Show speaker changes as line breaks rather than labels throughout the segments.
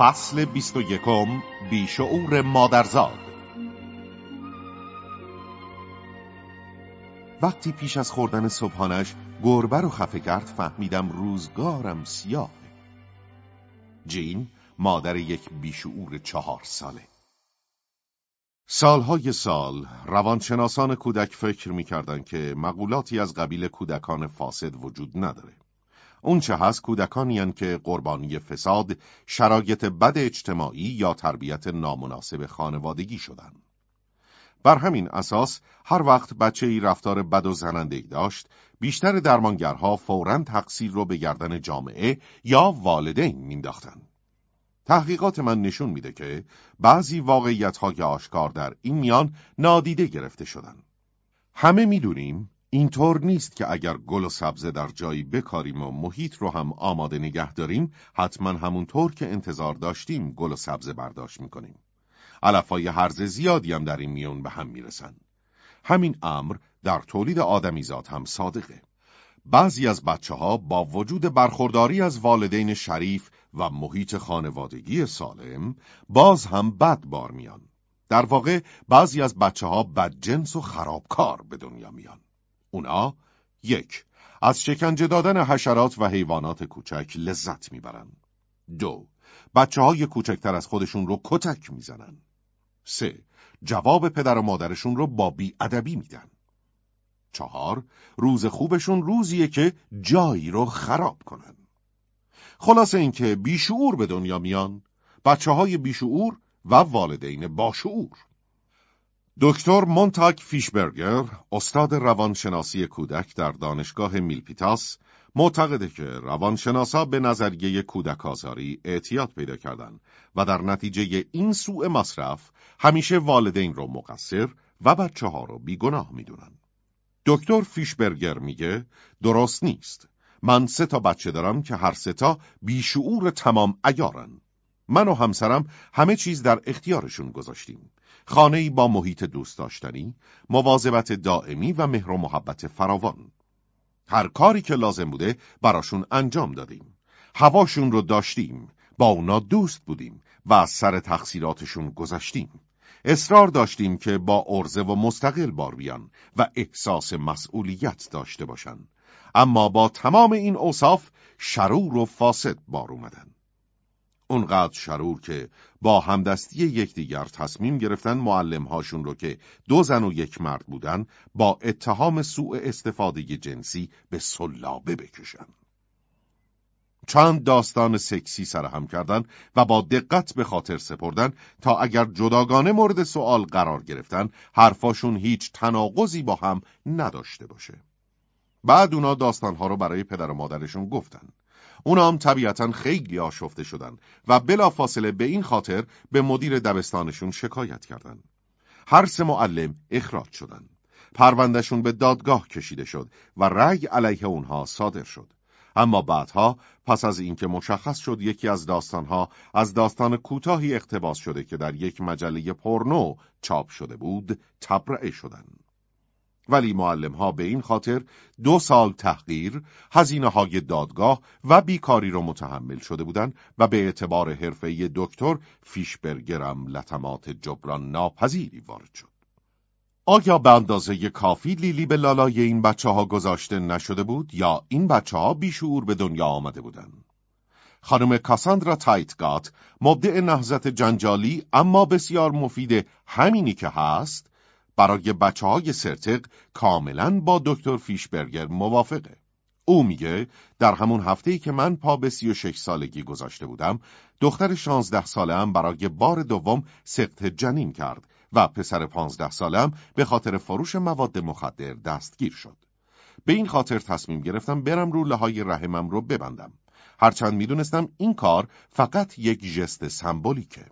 فصل بیست و یکم بیشعور مادرزاد. وقتی پیش از خوردن صبحانش گربه رو خفه کرد فهمیدم روزگارم سیاه جین مادر یک بیشعور چهار ساله. سالهای سال روانشناسان کودک فکر می‌کردند که مقولاتی از قبیل کودکان فاسد وجود نداره. اون چه هست کودکانی که قربانی فساد، شرایط بد اجتماعی یا تربیت نامناسب خانوادگی شدن. بر همین اساس هر وقت بچه ای رفتار بد و زننده داشت، بیشتر درمانگرها فوراً تقصیر رو به گردن جامعه یا والدین مینداختن. تحقیقات من نشون میده که بعضی واقعیت های آشکار در این میان نادیده گرفته شدن. همه می‌دونیم اینطور نیست که اگر گل و سبزه در جایی بکاریم و محیط رو هم آماده نگه داریم حتما همونطور که انتظار داشتیم گل و سبزه برداشت می‌کنیم. علفای هرز زیادی هم در این میون به هم می‌رسن. همین امر در تولید آدمیزاد هم صادقه. بعضی از بچه ها با وجود برخورداری از والدین شریف و محیط خانوادگی سالم باز هم بد بار میان. در واقع بعضی از بچه ها بدجنس و خرابکار به دنیا میان. اونا یک از شکنجه دادن حشرات و حیوانات کوچک لذت می‌برن. دو بچه های کوچکتر از خودشون رو کتک می‌زنن. سه جواب پدر و مادرشون رو با بیادبی میدن. چهار روز خوبشون روزیه که جایی رو خراب کنن. خلاصه اینکه بیشعور به دنیا میان بچه های بیشعور و والدین باشعور. دکتر مونتاک فیشبرگر، استاد روانشناسی کودک در دانشگاه میلپیتاس، معتقده که روانشناسا به نظریه کودک آزاری اعتیاد پیدا کردن و در نتیجه این سوء مصرف همیشه والدین رو مقصر و بچه ها رو بیگناه می‌دونن. دکتر فیشبرگر میگه درست نیست. من سه تا بچه دارم که هر سه تا بیشعور تمام ایارن. من و همسرم همه چیز در اختیارشون گذاشتیم. خانه‌ای با محیط دوست داشتنی، مواظبت دائمی و مهر و محبت فراوان. هر کاری که لازم بوده براشون انجام دادیم. هواشون رو داشتیم، با اونا دوست بودیم و از سر تقصیراتشون گذشتیم. اصرار داشتیم که با ارزه و مستقل بار بیان و احساس مسئولیت داشته باشن. اما با تمام این اوصاف شرور و فاسد بار اومدن. اونقدر شرور که با همدستی یکدیگر تصمیم گرفتن معلم هاشون رو که دو زن و یک مرد بودن با اتهام سوء استفاده جنسی به سلابه بکشن. چند داستان سکسی سرهم کردن و با دقت به خاطر سپردن تا اگر جداگانه مورد سوال قرار گرفتن حرفاشون هیچ تناقضی با هم نداشته باشه. بعد اونا داستانها رو برای پدر و مادرشون گفتن. اونا هم طبیعتا خیلی آشفته شدن و بلافاصله به این خاطر به مدیر دبستانشون شکایت کردن. هر سه معلم اخراج شدن. پروندهشون به دادگاه کشیده شد و رأی علیه اونها صادر شد. اما بعدها پس از اینکه مشخص شد یکی از داستانها از داستان کوتاهی اقتباس شده که در یک مجله پورنو چاپ شده بود تبرئه شدند. ولی معلم ها به این خاطر دو سال تحقیر، هزینه های دادگاه و بیکاری رو متحمل شده بودند و به اعتبار حرفه دکتر فیشبرگرم لطمات جبران ناپذیری وارد شد. آیا به اندازه کافی لیلی به لالای این بچه ها گذاشته نشده بود یا این بچه ها بیشعور به دنیا آمده بودند؟ خانم کاساندرا تایتگات مبدع نهزت جنجالی اما بسیار مفید همینی که هست برای بچه های سرتق کاملا با دکتر فیشبرگر موافقه. او میگه در همون هفته‌ای که من پا به سی و شش سالگی گذاشته بودم دختر شانزده ساله هم برای بار دوم سقط جنین کرد و پسر پانزده سالم به خاطر فروش مواد مخدر دستگیر شد. به این خاطر تصمیم گرفتم برم رو لهای رحمم رو ببندم. هرچند می‌دونستم این کار فقط یک ژست سمبولیکه.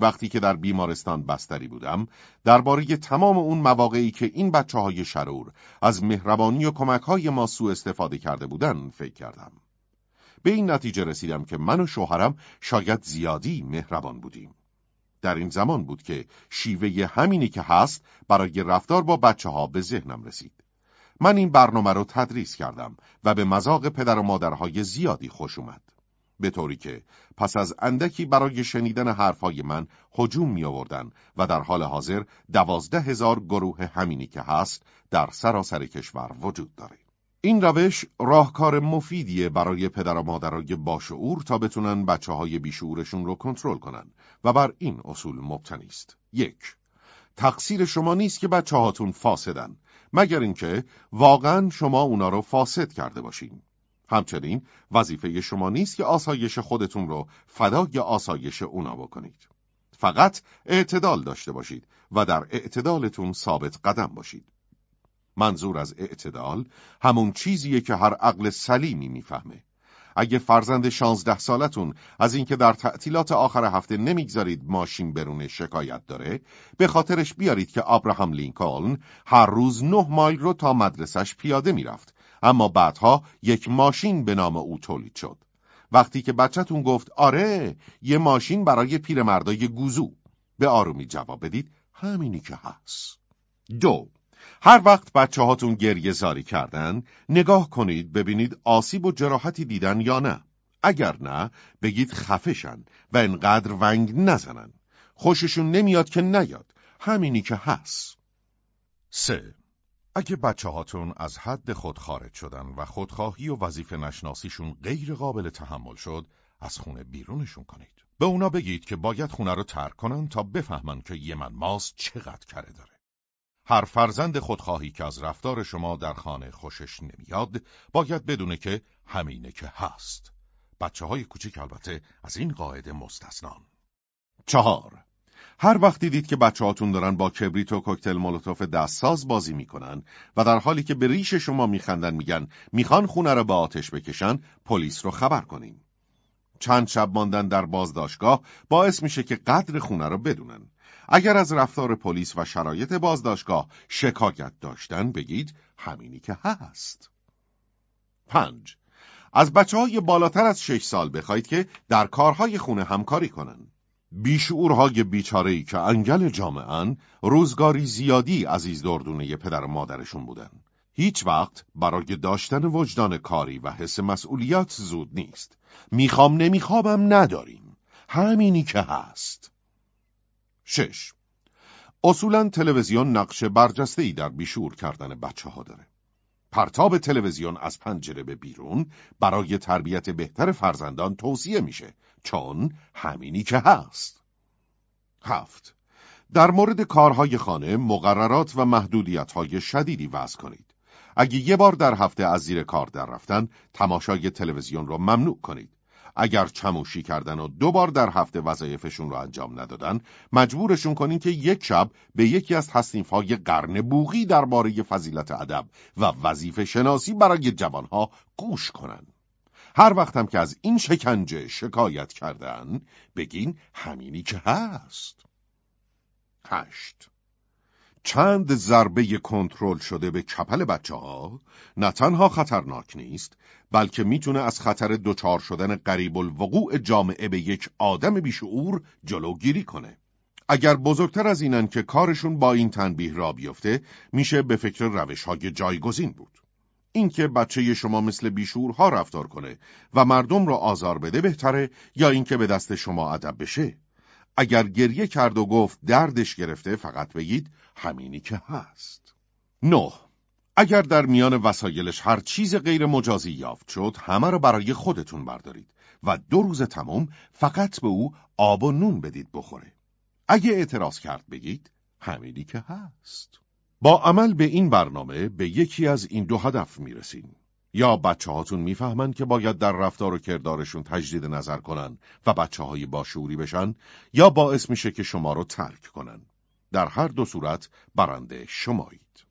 وقتی که در بیمارستان بستری بودم درباره تمام اون مواقعی که این بچه های شرور از مهربانی و کمک های ما سوء استفاده کرده بودن فکر کردم. به این نتیجه رسیدم که من و شوهرم شاید زیادی مهربان بودیم. در این زمان بود که شیوه همینی که هست برای رفتار با بچه ها به ذهنم رسید. من این برنامه رو تدریس کردم و به مذاق پدر و مادرهای زیادی خوش اومد. به طوری که پس از اندکی برای شنیدن حرفهای من هجوم می آوردن و در حال حاضر دوازده هزار گروه همینی که هست در سراسر کشور وجود داره. این روش راهکار مفیدیه برای پدر و مادرای باشعور تا بتونن بچه های بیشعورشون رو کنترل کنن و بر این اصول مبتنی است. یک تقصیر شما نیست که بچه هاتون فاسدن مگر اینکه واقعا شما اونا رو فاسد کرده باشین. همچنین وظیفه شما نیست که آسایش خودتون رو فدای آسایش اونا بکنید. فقط اعتدال داشته باشید و در اعتدالتون ثابت قدم باشید. منظور از اعتدال همون چیزیه که هر عقل سلیمی می‌فهمه. اگه فرزند شانزده سالتون از اینکه در تعطیلات آخر هفته نمی‌گذارید ماشین برونه شکایت داره به خاطرش بیارید که آبراهام لینکلن هر روز نه مایل رو تا مدرسش پیاده می‌رفت اما بعدها یک ماشین به نام او تولید شد. وقتی که بچهتون گفت آره یه ماشین برای پیرمردای گوزو. به آرومی جواب بدید همینی که هست. دو هر وقت بچه هاتون گریه زاری کردن نگاه کنید ببینید آسیب و جراحتی دیدن یا نه. اگر نه بگید خفشن و انقدر ونگ نزنن. خوششون نمیاد که نیاد. همینی که هست. سه اگه بچه هاتون از حد خود خارج شدن و خودخواهی و وظیفه نشناسیشون غیر قابل تحمل شد از خونه بیرونشون کنید. به اونا بگید که باید خونه رو ترک کنن تا بفهمن که یه من ماست چقدر کره داره. هر فرزند خودخواهی که از رفتار شما در خانه خوشش نمیاد باید بدونه که همینه که هست. بچه های کوچک البته از این قاعده مستثنان. چهار. هر وقت دیدید که بچه هاتون دارن با کبریت و کوکتل مولوتوف دستساز بازی می‌کنن و در حالی که به ریش شما میخندن میگن می‌خوان خونه رو به آتش بکشن پلیس رو خبر کنیم چند شب ماندن در بازداشتگاه باعث میشه که قدر خونه رو بدونن اگر از رفتار پلیس و شرایط بازداشتگاه شکایت داشتن بگید همینی که هست. پنج از بچه های بالاتر از شش سال بخواید که در کارهای خونه همکاری کنن. بیشعورهای بیچارهی که انگل جامعن روزگاری زیادی عزیز دردونه پدر مادرشون بودن. هیچ وقت برای داشتن وجدان کاری و حس مسئولیت زود نیست. می‌خوام نمیخوابم نداریم. همینی که هست. شش اصولا تلویزیون نقش برجسته ای در بیشور کردن بچه ها داره. پرتاب تلویزیون از پنجره به بیرون برای تربیت بهتر فرزندان توصیه میشه چون همینی که هست. هفت در مورد کارهای خانه مقررات و محدودیت های شدیدی وضع کنید. اگه یه بار در هفته از زیر کار در رفتن تماشای تلویزیون رو ممنوع کنید. اگر چموشی کردن و دو بار در هفته وظایفشون رو انجام ندادن مجبورشون کنین که یک شب به یکی از تصنیفهای قرن بوغی درباره فضیلت ادب و وظیفه شناسی برای جوانها گوش کنن. هر وقت هم که از این شکنجه شکایت کردن بگین همینی که هست. هشت چند ضربه کنترل شده به کپل بچه ها نه تنها خطرناک نیست بلکه می‌تونه از خطر دچار شدن قریب الوقوع جامعه به یک آدم بیشعور جلوگیری کنه. اگر بزرگتر از اینن که کارشون با این تنبیه را بیفته میشه به فکر روش های جایگزین بود. اینکه بچه شما مثل بیشورها رفتار کنه و مردم را آزار بده بهتره یا اینکه به دست شما ادب بشه. اگر گریه کرد و گفت دردش گرفته فقط بگید همینی که هست. نه اگر در میان وسایلش هر چیز غیر مجازی یافت شد همه را برای خودتون بردارید و دو روز تمام فقط به او آب و نون بدید بخوره. اگه اعتراض کرد بگید همینی که هست. با عمل به این برنامه به یکی از این دو هدف می‌رسین. یا بچه هاتون می‌فهمند که باید در رفتار و کردارشون تجدید نظر کنن و بچه های باشوری بشن یا باعث میشه که شما رو ترک کنن. در هر دو صورت برنده شمایید.